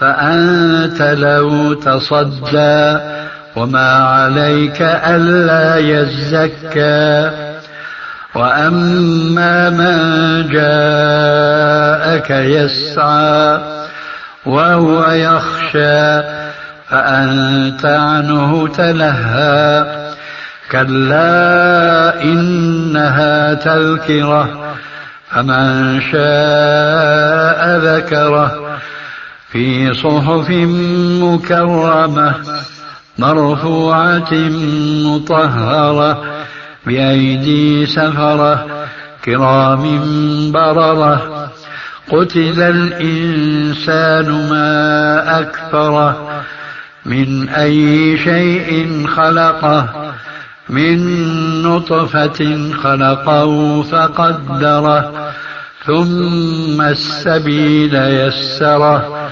فأنت له تصدى وما عليك ألا يزكى. وأما من جاءك يسعى وهو يخشى فأنت عنه تلهى. كلا إنها تذكرة فمن شاء ذكره في صحف مكرمة مرفوعة مطهرة بأيدي سفرة كرام بررة. قتل الإنسان ما أكفره من أي شيء خلقه. من نطفة خلقه فقدره ثم السبيل يسره.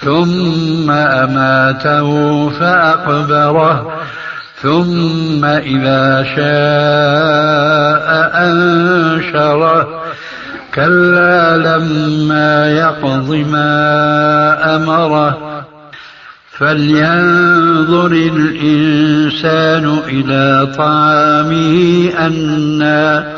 ثم أماته فأقبره ثم إذا شاء أنشره. كلا لما يقض ما أمره. فلينظر الإنسان إلى طعامه أنا